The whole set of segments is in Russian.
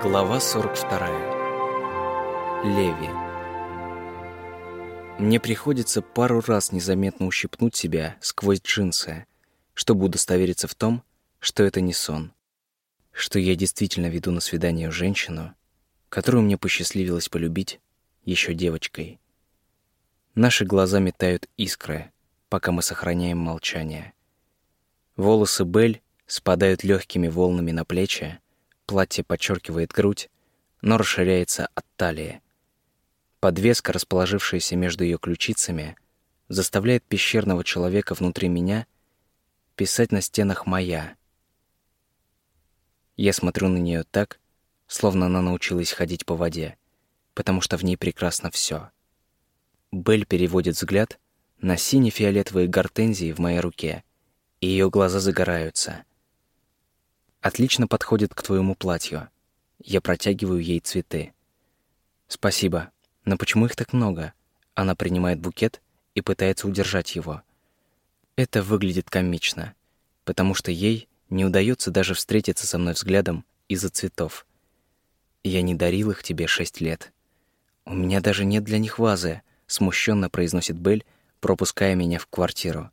Глава 42. Леви. Мне приходится пару раз незаметно ущипнуть себя сквозь джинсы, чтобы удостовериться в том, что это не сон, что я действительно веду на свидание женщину, которую мне посчастливилось полюбить еще девочкой. Наши глаза метают искры, пока мы сохраняем молчание. Волосы Бель спадают легкими волнами на плечи, Платье подчеркивает грудь, но расширяется от талии. Подвеска, расположившаяся между ее ключицами, заставляет пещерного человека внутри меня писать на стенах «моя». Я смотрю на нее так, словно она научилась ходить по воде, потому что в ней прекрасно все. Белль переводит взгляд на сине-фиолетовые гортензии в моей руке, и ее глаза загораются. Отлично подходит к твоему платью. Я протягиваю ей цветы. Спасибо. Но почему их так много? Она принимает букет и пытается удержать его. Это выглядит комично, потому что ей не удается даже встретиться со мной взглядом из-за цветов. Я не дарил их тебе шесть лет. У меня даже нет для них вазы, смущенно произносит Бель, пропуская меня в квартиру.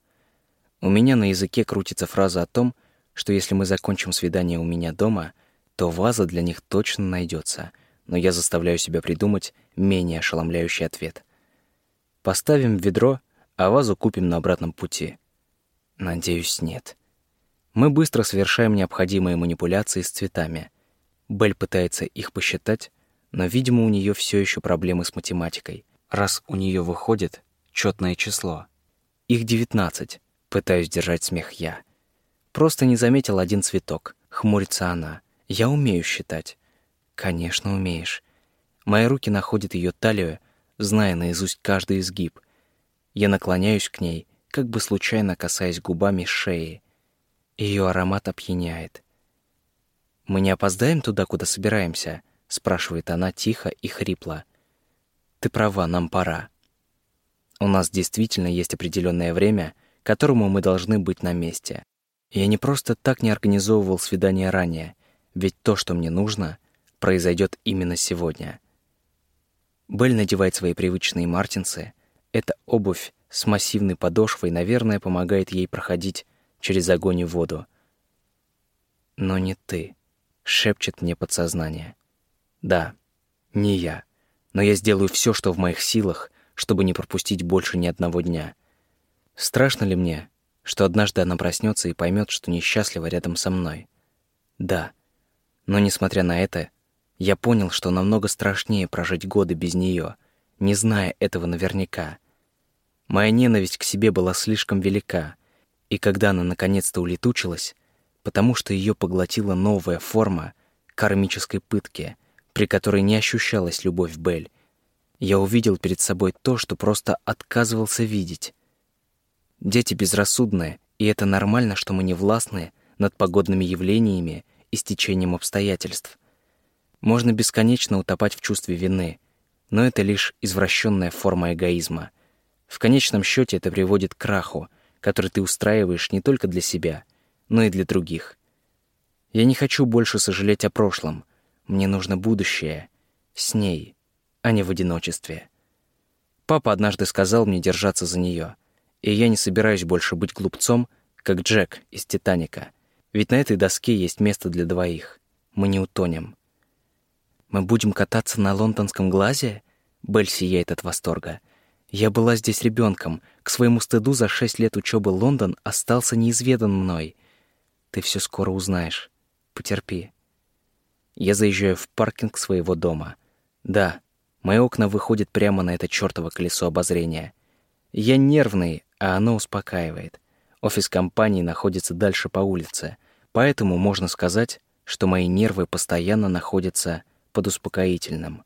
У меня на языке крутится фраза о том, что если мы закончим свидание у меня дома, то ваза для них точно найдется, но я заставляю себя придумать менее ошеломляющий ответ. Поставим ведро, а вазу купим на обратном пути. Надеюсь, нет. Мы быстро совершаем необходимые манипуляции с цветами. Бель пытается их посчитать, но, видимо, у нее все еще проблемы с математикой, раз у нее выходит четное число. Их девятнадцать. Пытаюсь держать смех я. Просто не заметил один цветок. Хмурится она. Я умею считать. Конечно, умеешь. Мои руки находят ее талию, зная наизусть каждый изгиб. Я наклоняюсь к ней, как бы случайно касаясь губами шеи. Ее аромат опьяняет. «Мы не опоздаем туда, куда собираемся?» — спрашивает она тихо и хрипло. «Ты права, нам пора. У нас действительно есть определенное время, которому мы должны быть на месте. Я не просто так не организовывал свидание ранее, ведь то, что мне нужно, произойдет именно сегодня. Белль надевает свои привычные мартинсы. Эта обувь с массивной подошвой, наверное, помогает ей проходить через огонь и воду. Но не ты, шепчет мне подсознание. Да, не я, но я сделаю все, что в моих силах, чтобы не пропустить больше ни одного дня. Страшно ли мне, что однажды она проснется и поймет, что несчастлива рядом со мной. Да, но несмотря на это, я понял, что намного страшнее прожить годы без нее, не зная этого наверняка. Моя ненависть к себе была слишком велика, и когда она наконец-то улетучилась, потому что ее поглотила новая форма кармической пытки, при которой не ощущалась любовь Бель, я увидел перед собой то, что просто отказывался видеть. Дети безрассудные, и это нормально, что мы не властны над погодными явлениями и стечением обстоятельств. Можно бесконечно утопать в чувстве вины, но это лишь извращенная форма эгоизма. В конечном счете это приводит к краху, который ты устраиваешь не только для себя, но и для других. Я не хочу больше сожалеть о прошлом. Мне нужно будущее с ней, а не в одиночестве. Папа однажды сказал мне держаться за нее — и я не собираюсь больше быть глупцом, как Джек из «Титаника». Ведь на этой доске есть место для двоих. Мы не утонем. Мы будем кататься на лондонском глазе? Белль сияет от восторга. Я была здесь ребенком. К своему стыду за шесть лет учебы Лондон остался неизведан мной. Ты все скоро узнаешь. Потерпи. Я заезжаю в паркинг своего дома. Да, мои окна выходят прямо на это чёртово колесо обозрения. Я нервный, а оно успокаивает. Офис компании находится дальше по улице, поэтому можно сказать, что мои нервы постоянно находятся под успокоительным.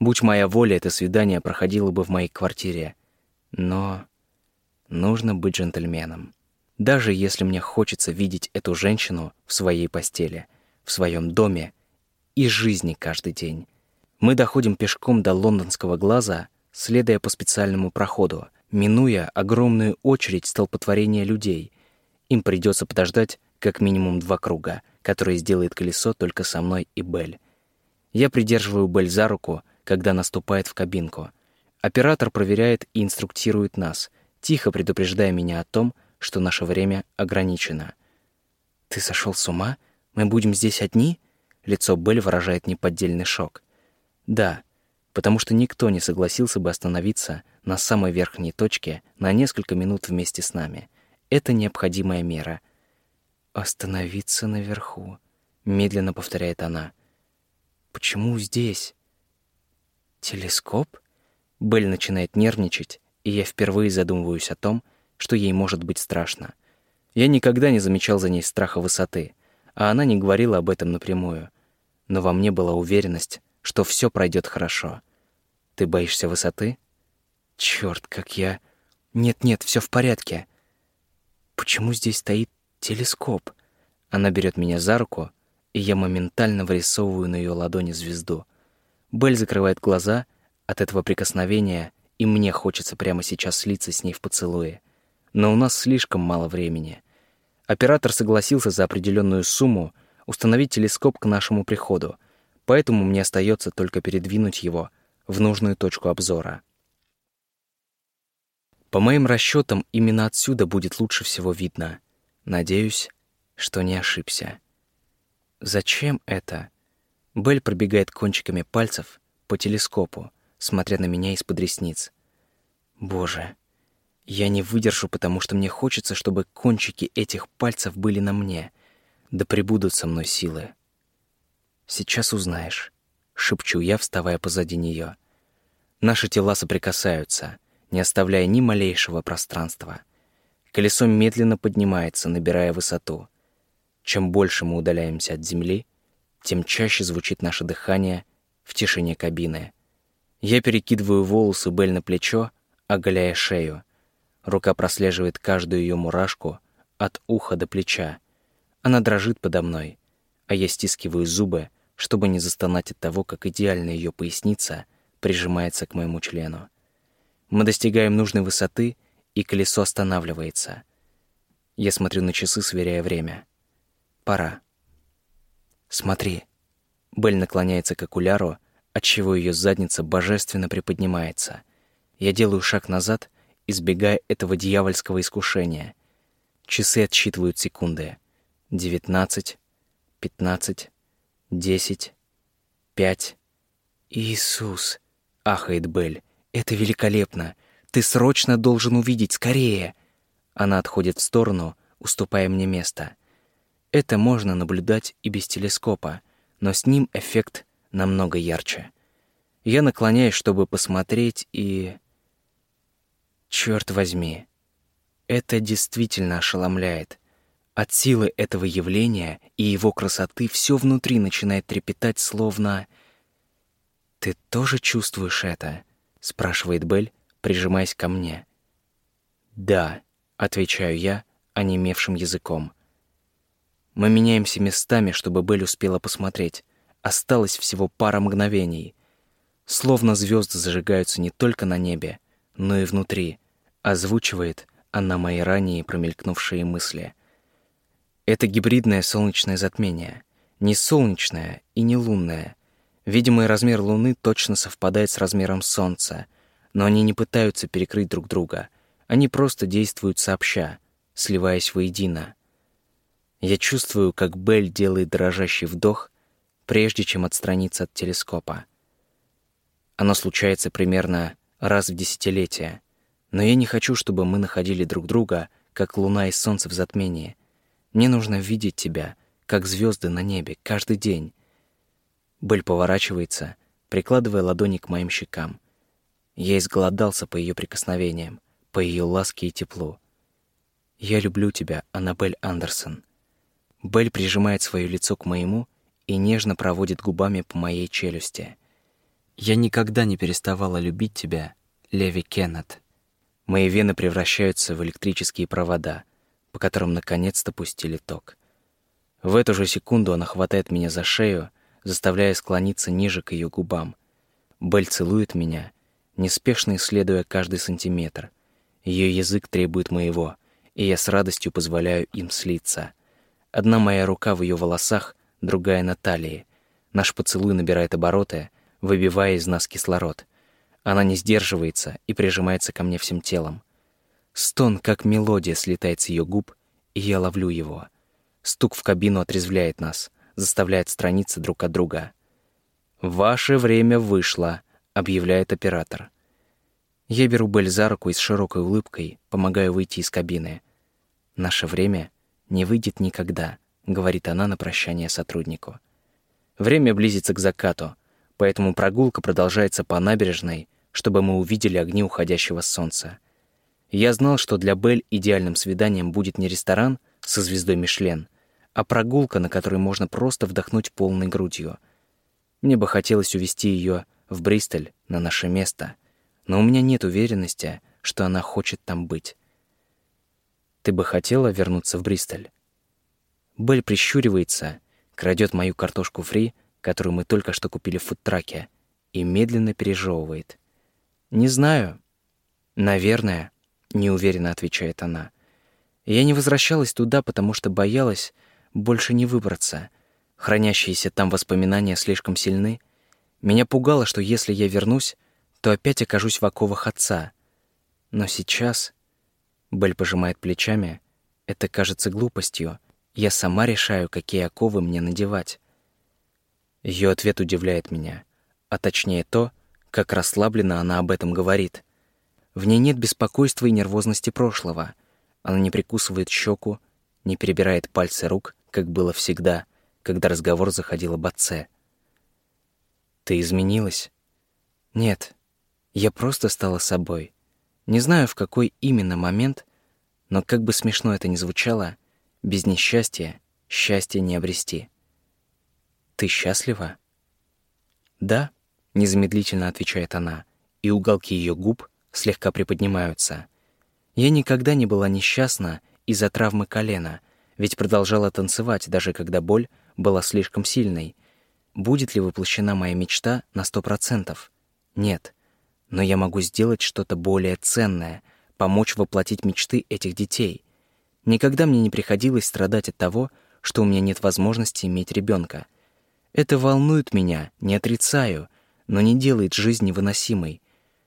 Будь моя воля, это свидание проходило бы в моей квартире. Но нужно быть джентльменом. Даже если мне хочется видеть эту женщину в своей постели, в своем доме и жизни каждый день. Мы доходим пешком до лондонского глаза, следуя по специальному проходу — минуя огромную очередь столпотворения людей. Им придется подождать как минимум два круга, которые сделает колесо только со мной и Бель. Я придерживаю Бель за руку, когда наступает в кабинку. Оператор проверяет и инструктирует нас, тихо предупреждая меня о том, что наше время ограничено. «Ты сошел с ума? Мы будем здесь одни?» Лицо Бель выражает неподдельный шок. «Да, потому что никто не согласился бы остановиться на самой верхней точке на несколько минут вместе с нами. Это необходимая мера». «Остановиться наверху», — медленно повторяет она. «Почему здесь?» «Телескоп?» Белль начинает нервничать, и я впервые задумываюсь о том, что ей может быть страшно. Я никогда не замечал за ней страха высоты, а она не говорила об этом напрямую. Но во мне была уверенность, что все пройдет хорошо. Ты боишься высоты? Черт, как я... Нет-нет, все в порядке. Почему здесь стоит телескоп? Она берет меня за руку, и я моментально вырисовываю на ее ладони звезду. Белль закрывает глаза от этого прикосновения, и мне хочется прямо сейчас слиться с ней в поцелуе но у нас слишком мало времени. Оператор согласился за определенную сумму установить телескоп к нашему приходу, поэтому мне остается только передвинуть его в нужную точку обзора. По моим расчетам, именно отсюда будет лучше всего видно. Надеюсь, что не ошибся. Зачем это? Белль пробегает кончиками пальцев по телескопу, смотря на меня из-под ресниц. Боже, я не выдержу, потому что мне хочется, чтобы кончики этих пальцев были на мне. Да пребудут со мной силы. Сейчас узнаешь, шепчу я, вставая позади нее. Наши тела соприкасаются, не оставляя ни малейшего пространства. Колесо медленно поднимается, набирая высоту. Чем больше мы удаляемся от земли, тем чаще звучит наше дыхание в тишине кабины. Я перекидываю волосы Бель на плечо, оголяя шею — Рука прослеживает каждую ее мурашку от уха до плеча. Она дрожит подо мной, а я стискиваю зубы, чтобы не застонать от того, как идеально ее поясница прижимается к моему члену. Мы достигаем нужной высоты, и колесо останавливается. Я смотрю на часы, сверяя время. Пора. Смотри. Белль наклоняется к окуляру, отчего ее задница божественно приподнимается. Я делаю шаг назад — избегая этого дьявольского искушения. Часы отсчитывают секунды. Девятнадцать, пятнадцать, десять, пять. «Иисус!» — ахает Белль. «Это великолепно! Ты срочно должен увидеть, скорее!» Она отходит в сторону, уступая мне место. Это можно наблюдать и без телескопа, но с ним эффект намного ярче. Я наклоняюсь, чтобы посмотреть, и... Черт возьми, это действительно ошеломляет. От силы этого явления и его красоты все внутри начинает трепетать, словно... «Ты тоже чувствуешь это?» — спрашивает Белль, прижимаясь ко мне. «Да», — отвечаю я, онемевшим языком. Мы меняемся местами, чтобы Белль успела посмотреть. Осталось всего пара мгновений. Словно звезды зажигаются не только на небе, но и внутри, Озвучивает она мои ранее промелькнувшие мысли. Это гибридное солнечное затмение. Не солнечное и не лунное. Видимый размер Луны точно совпадает с размером Солнца, но они не пытаются перекрыть друг друга. Они просто действуют сообща, сливаясь воедино. Я чувствую, как Белль делает дрожащий вдох, прежде чем отстраниться от телескопа. Оно случается примерно раз в десятилетие — но я не хочу, чтобы мы находили друг друга, как луна и солнце в затмении. Мне нужно видеть тебя, как звезды на небе, каждый день. Бель поворачивается, прикладывая ладони к моим щекам. Я изголодался по ее прикосновениям, по ее ласке и теплу. Я люблю тебя, Аннабель Андерсон. Бель прижимает свое лицо к моему и нежно проводит губами по моей челюсти. Я никогда не переставала любить тебя, Леви Кеннет. Мои вены превращаются в электрические провода, по которым наконец-то пустили ток. В эту же секунду она хватает меня за шею, заставляя склониться ниже к ее губам. Бель целует меня, неспешно исследуя каждый сантиметр. Ее язык требует моего, и я с радостью позволяю им слиться. Одна моя рука в ее волосах, другая на талии. Наш поцелуй набирает обороты, выбивая из нас кислород. Она не сдерживается и прижимается ко мне всем телом. Стон, как мелодия, слетает с ее губ, и я ловлю его. Стук в кабину отрезвляет нас, заставляет страниться друг от друга. «Ваше время вышло», — объявляет оператор. Я беру Бель за руку и с широкой улыбкой помогаю выйти из кабины. «Наше время не выйдет никогда», — говорит она на прощание сотруднику. Время близится к закату, поэтому прогулка продолжается по набережной, чтобы мы увидели огни уходящего солнца. Я знал, что для Бель идеальным свиданием будет не ресторан со звездой Мишлен, а прогулка, на которой можно просто вдохнуть полной грудью. Мне бы хотелось увести ее в Бристоль, на наше место, но у меня нет уверенности, что она хочет там быть. Ты бы хотела вернуться в Бристоль? Бель прищуривается, крадет мою картошку фри, которую мы только что купили в фудтраке, и медленно пережевывает. Не знаю. Наверное, неуверенно отвечает она. Я не возвращалась туда, потому что боялась больше не выбраться. Хранящиеся там воспоминания слишком сильны. Меня пугало, что если я вернусь, то опять окажусь в оковах отца. Но сейчас... Бель пожимает плечами. Это кажется глупостью. Я сама решаю, какие оковы мне надевать. Ее ответ удивляет меня, а точнее то, как расслабленно она об этом говорит. В ней нет беспокойства и нервозности прошлого. Она не прикусывает щеку, не перебирает пальцы рук, как было всегда, когда разговор заходил об отце. «Ты изменилась?» «Нет, я просто стала собой. Не знаю, в какой именно момент, но как бы смешно это ни звучало, без несчастья счастья не обрести». «Ты счастлива?» «Да», — незамедлительно отвечает она, и уголки ее губ слегка приподнимаются. «Я никогда не была несчастна из-за травмы колена, ведь продолжала танцевать, даже когда боль была слишком сильной. Будет ли воплощена моя мечта на сто процентов? Нет. Но я могу сделать что-то более ценное, помочь воплотить мечты этих детей. Никогда мне не приходилось страдать от того, что у меня нет возможности иметь ребенка. Это волнует меня, не отрицаю, но не делает жизнь невыносимой.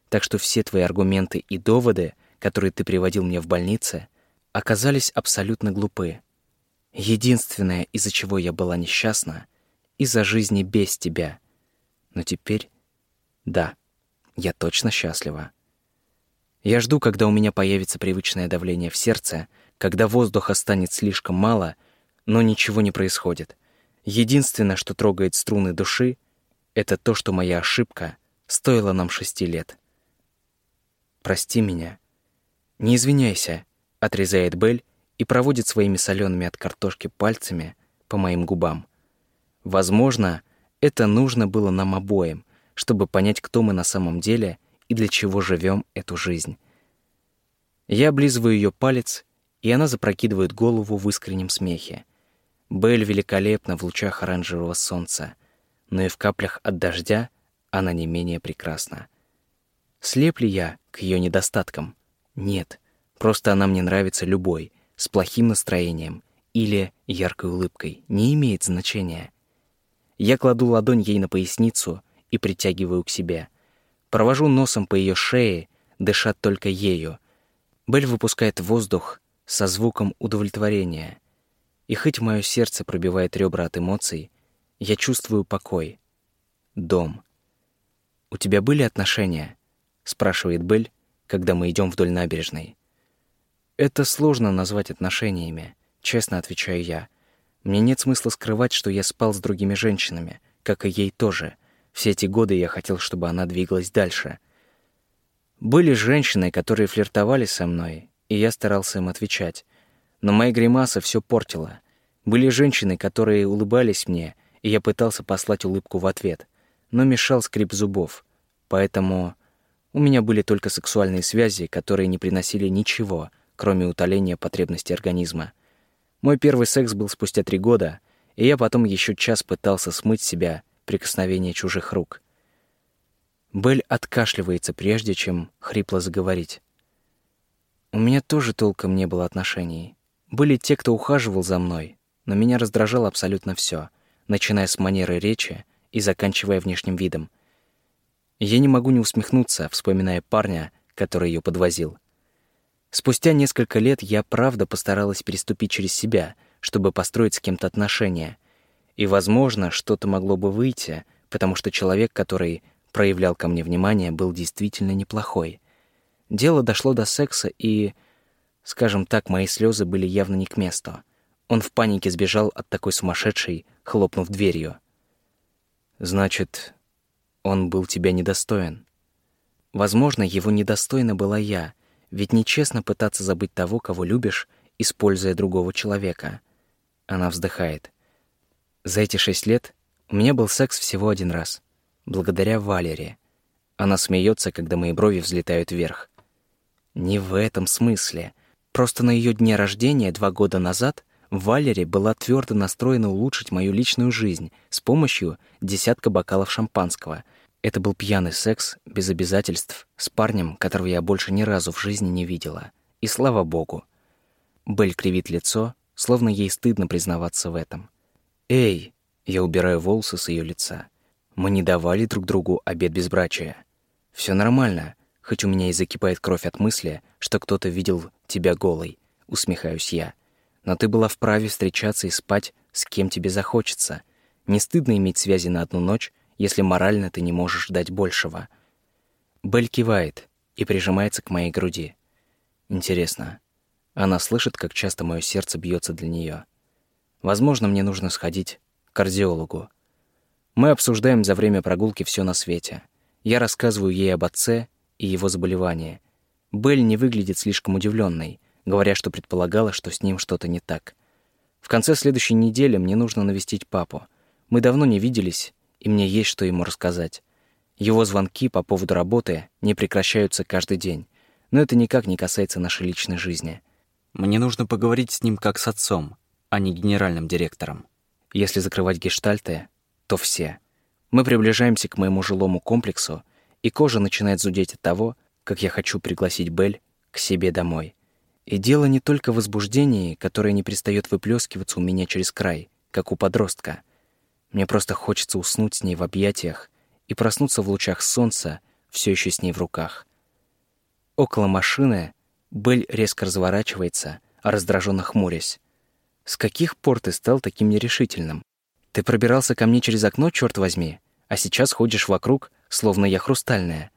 Так что все твои аргументы и доводы, которые ты приводил мне в больнице, оказались абсолютно глупы. Единственное, из-за чего я была несчастна, из-за жизни без тебя. Но теперь, да, я точно счастлива. Я жду, когда у меня появится привычное давление в сердце, когда воздуха станет слишком мало, но ничего не происходит — Единственное, что трогает струны души, это то, что моя ошибка стоила нам шести лет. «Прости меня». «Не извиняйся», — отрезает Бель и проводит своими солеными от картошки пальцами по моим губам. Возможно, это нужно было нам обоим, чтобы понять, кто мы на самом деле и для чего живем эту жизнь. Я облизываю ее палец, и она запрокидывает голову в искреннем смехе. Белль великолепна в лучах оранжевого солнца, но и в каплях от дождя она не менее прекрасна. Слеп ли я к ее недостаткам? Нет, просто она мне нравится любой, с плохим настроением или яркой улыбкой, не имеет значения. Я кладу ладонь ей на поясницу и притягиваю к себе. Провожу носом по ее шее, дышат только ею. Белль выпускает воздух со звуком удовлетворения — и хоть мое сердце пробивает ребра от эмоций, я чувствую покой. Дом. «У тебя были отношения?» — спрашивает Белль, когда мы идем вдоль набережной. «Это сложно назвать отношениями», — честно отвечаю я. «Мне нет смысла скрывать, что я спал с другими женщинами, как и ей тоже. Все эти годы я хотел, чтобы она двигалась дальше. Были женщины, которые флиртовали со мной, и я старался им отвечать. Но моя гримаса все портила. Были женщины, которые улыбались мне, и я пытался послать улыбку в ответ, но мешал скрип зубов. Поэтому у меня были только сексуальные связи, которые не приносили ничего, кроме утоления потребностей организма. Мой первый секс был спустя три года, и я потом еще час пытался смыть себя прикосновение чужих рук. Белль откашливается, прежде чем хрипло заговорить. У меня тоже толком не было отношений. Были те, кто ухаживал за мной, но меня раздражало абсолютно все, начиная с манеры речи и заканчивая внешним видом. Я не могу не усмехнуться, вспоминая парня, который ее подвозил. Спустя несколько лет я правда постаралась переступить через себя, чтобы построить с кем-то отношения. И, возможно, что-то могло бы выйти, потому что человек, который проявлял ко мне внимание, был действительно неплохой. Дело дошло до секса, и, скажем так, мои слезы были явно не к месту. Он в панике сбежал от такой сумасшедшей, хлопнув дверью. «Значит, он был тебя недостоин?» Возможно, его недостойна была я, ведь нечестно пытаться забыть того, кого любишь, используя другого человека. Она вздыхает. За эти шесть лет у меня был секс всего один раз, благодаря Валере. Она смеется, когда мои брови взлетают вверх. Не в этом смысле. Просто на ее дне рождения два года назад Валери была твердо настроена улучшить мою личную жизнь с помощью десятка бокалов шампанского. Это был пьяный секс, без обязательств, с парнем, которого я больше ни разу в жизни не видела. И слава богу. Белль кривит лицо, словно ей стыдно признаваться в этом. «Эй!» — я убираю волосы с ее лица. «Мы не давали друг другу обед безбрачия. Все нормально, хоть у меня и закипает кровь от мысли, что кто-то видел тебя голой», — усмехаюсь я но ты была вправе встречаться и спать с кем тебе захочется. Не стыдно иметь связи на одну ночь, если морально ты не можешь дать большего. Белль кивает и прижимается к моей груди. Интересно, она слышит, как часто мое сердце бьется для нее. Возможно, мне нужно сходить к кардиологу. Мы обсуждаем за время прогулки все на свете. Я рассказываю ей об отце и его заболевании. Белль не выглядит слишком удивленной, говоря, что предполагала, что с ним что-то не так. В конце следующей недели мне нужно навестить папу. Мы давно не виделись, и мне есть что ему рассказать. Его звонки по поводу работы не прекращаются каждый день, но это никак не касается нашей личной жизни. Мне нужно поговорить с ним как с отцом, а не генеральным директором. Если закрывать гештальты, то все. Мы приближаемся к моему жилому комплексу, и кожа начинает зудеть от того, как я хочу пригласить Бель к себе домой. И дело не только в возбуждении, которое не перестает выплескиваться у меня через край, как у подростка. Мне просто хочется уснуть с ней в объятиях и проснуться в лучах солнца, все еще с ней в руках. Около машины Бель резко разворачивается, раздраженно хмурясь. «С каких пор ты стал таким нерешительным? Ты пробирался ко мне через окно, черт возьми, а сейчас ходишь вокруг, словно я хрустальная».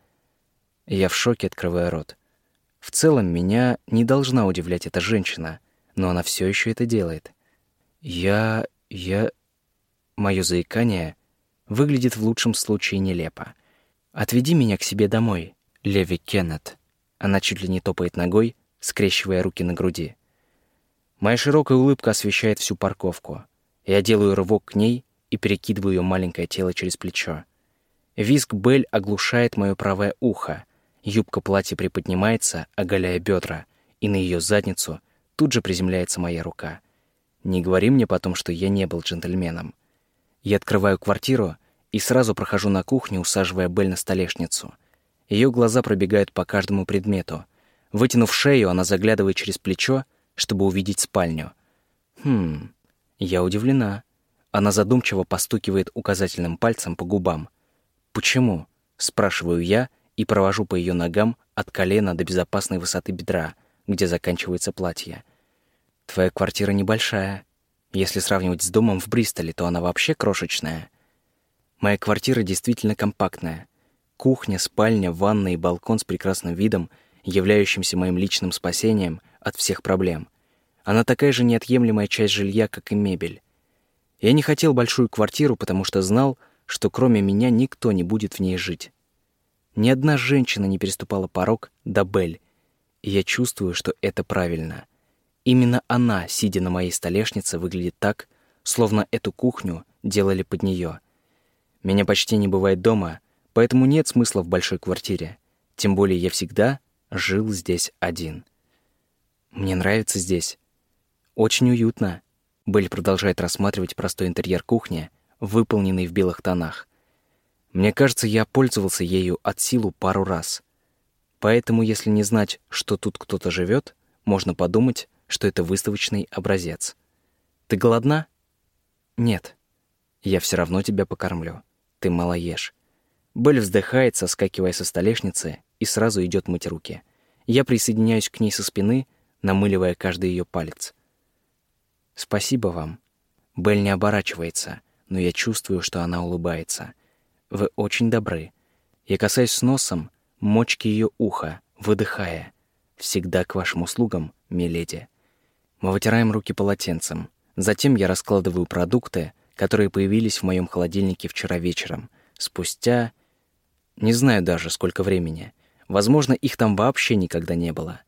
Я в шоке открываю рот. В целом, меня не должна удивлять эта женщина, но она все еще это делает. Я... я... Мое заикание выглядит в лучшем случае нелепо. «Отведи меня к себе домой, Леви Кеннет». Она чуть ли не топает ногой, скрещивая руки на груди. Моя широкая улыбка освещает всю парковку. Я делаю рывок к ней и перекидываю ее маленькое тело через плечо. Визг Бель оглушает мое правое ухо, Юбка платья приподнимается, оголяя бедра, и на ее задницу тут же приземляется моя рука. Не говори мне потом, что я не был джентльменом. Я открываю квартиру и сразу прохожу на кухню, усаживая Бель на столешницу. Ее глаза пробегают по каждому предмету. Вытянув шею, она заглядывает через плечо, чтобы увидеть спальню. Хм, я удивлена. Она задумчиво постукивает указательным пальцем по губам. «Почему?» — спрашиваю я, и провожу по ее ногам от колена до безопасной высоты бедра, где заканчивается платье. Твоя квартира небольшая. Если сравнивать с домом в Бристоле, то она вообще крошечная. Моя квартира действительно компактная. Кухня, спальня, ванна и балкон с прекрасным видом, являющимся моим личным спасением от всех проблем. Она такая же неотъемлемая часть жилья, как и мебель. Я не хотел большую квартиру, потому что знал, что кроме меня никто не будет в ней жить. Ни одна женщина не переступала порог до Бель, и я чувствую, что это правильно. Именно она, сидя на моей столешнице, выглядит так, словно эту кухню делали под нее. Меня почти не бывает дома, поэтому нет смысла в большой квартире. Тем более я всегда жил здесь один. Мне нравится здесь. Очень уютно. Белль продолжает рассматривать простой интерьер кухни, выполненный в белых тонах. Мне кажется, я пользовался ею от силу пару раз. Поэтому, если не знать, что тут кто-то живет, можно подумать, что это выставочный образец. Ты голодна? Нет. Я все равно тебя покормлю. ты мало ешь. Белль вздыхает, соскакивая со столешницы, и сразу идет мыть руки. Я присоединяюсь к ней со спины, намыливая каждый ее палец. «Спасибо вам». Белль не оборачивается, но я чувствую, что она улыбается. «Вы очень добры». Я касаюсь носом мочки ее уха, выдыхая. «Всегда к вашим услугам, миледи». Мы вытираем руки полотенцем. Затем я раскладываю продукты, которые появились в моем холодильнике вчера вечером. Спустя... Не знаю даже, сколько времени. Возможно, их там вообще никогда не было.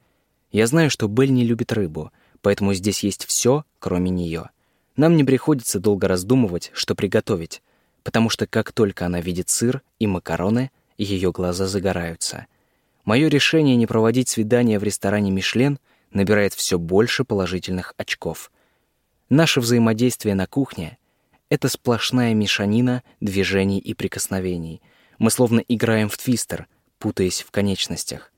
Я знаю, что Белль не любит рыбу, поэтому здесь есть все, кроме нее. Нам не приходится долго раздумывать, что приготовить, потому что как только она видит сыр и макароны, ее глаза загораются. Мое решение не проводить свидание в ресторане «Мишлен» набирает все больше положительных очков. Наше взаимодействие на кухне — это сплошная мешанина движений и прикосновений. Мы словно играем в твистер, путаясь в конечностях.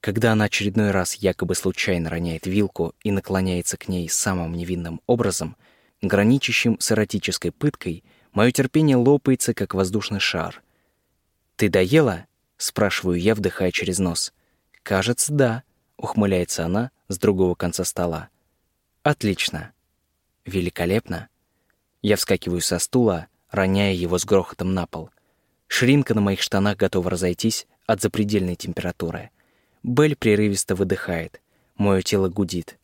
Когда она очередной раз якобы случайно роняет вилку и наклоняется к ней самым невинным образом, граничащим с эротической пыткой, мое терпение лопается, как воздушный шар. «Ты доела?» — спрашиваю я, вдыхая через нос. «Кажется, да», — ухмыляется она с другого конца стола. «Отлично. Великолепно». Я вскакиваю со стула, роняя его с грохотом на пол. Ширинка на моих штанах готова разойтись от запредельной температуры. Белль прерывисто выдыхает. Мое тело гудит.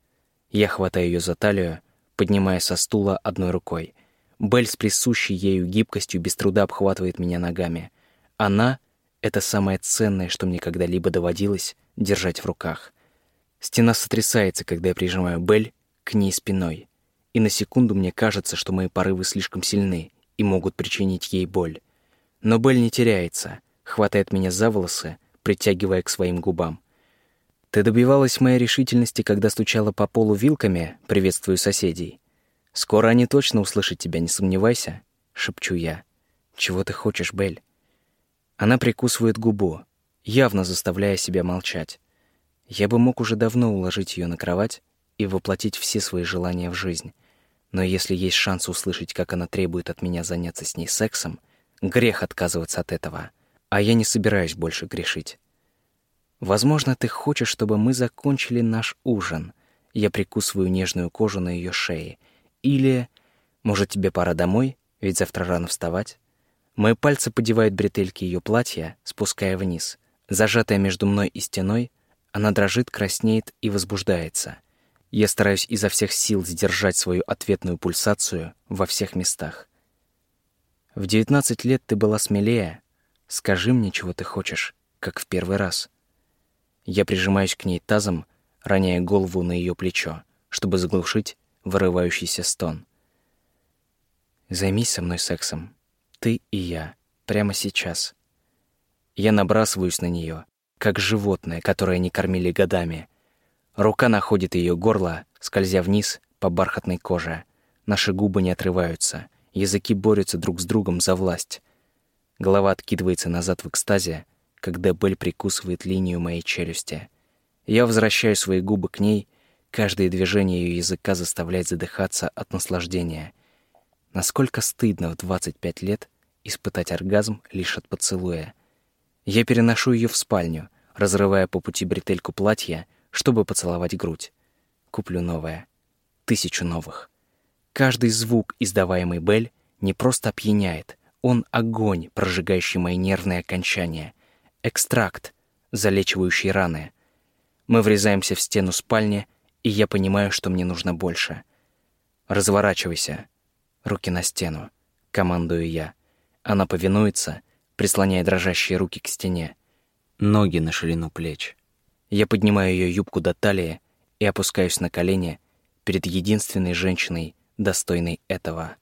Я хватаю ее за талию, поднимая со стула одной рукой. Белль с присущей ею гибкостью без труда обхватывает меня ногами. Она — это самое ценное, что мне когда-либо доводилось держать в руках. Стена сотрясается, когда я прижимаю Белль к ней спиной. И на секунду мне кажется, что мои порывы слишком сильны и могут причинить ей боль. Но Белль не теряется, хватает меня за волосы, притягивая к своим губам. Ты добивалась моей решительности, когда стучала по полу вилками, приветствую соседей. Скоро они точно услышат тебя, не сомневайся, шепчу я. Чего ты хочешь, Бель? Она прикусывает губу, явно заставляя себя молчать. Я бы мог уже давно уложить ее на кровать и воплотить все свои желания в жизнь. Но если есть шанс услышать, как она требует от меня заняться с ней сексом, грех отказываться от этого. А я не собираюсь больше грешить. Возможно, ты хочешь, чтобы мы закончили наш ужин. Я прикусываю нежную кожу на ее шее. Или, может, тебе пора домой, ведь завтра рано вставать? Мои пальцы подевают бретельки ее платья, спуская вниз. Зажатая между мной и стеной, она дрожит, краснеет и возбуждается. Я стараюсь изо всех сил сдержать свою ответную пульсацию во всех местах. В девятнадцать лет ты была смелее. Скажи мне, чего ты хочешь, как в первый раз. Я прижимаюсь к ней тазом, роняя голову на ее плечо, чтобы заглушить вырывающийся стон. Займись со мной сексом. Ты и я. Прямо сейчас. Я набрасываюсь на нее, как животное, которое не кормили годами. Рука находит ее горло, скользя вниз по бархатной коже. Наши губы не отрываются. Языки борются друг с другом за власть. Голова откидывается назад в экстазе, когда Белль прикусывает линию моей челюсти. Я возвращаю свои губы к ней, каждое движение ее языка заставляет задыхаться от наслаждения. Насколько стыдно в 25 лет испытать оргазм лишь от поцелуя. Я переношу ее в спальню, разрывая по пути бретельку платья, чтобы поцеловать грудь. Куплю новое. Тысячу новых. Каждый звук, издаваемый Белль, не просто опьяняет, он — огонь, прожигающий мои нервные окончания — Экстракт, залечивающий раны. Мы врезаемся в стену спальни, и я понимаю, что мне нужно больше. Разворачивайся. Руки на стену. Командую я. Она повинуется, прислоняя дрожащие руки к стене. Ноги на ширину плеч. Я поднимаю ее юбку до талии и опускаюсь на колени перед единственной женщиной, достойной этого.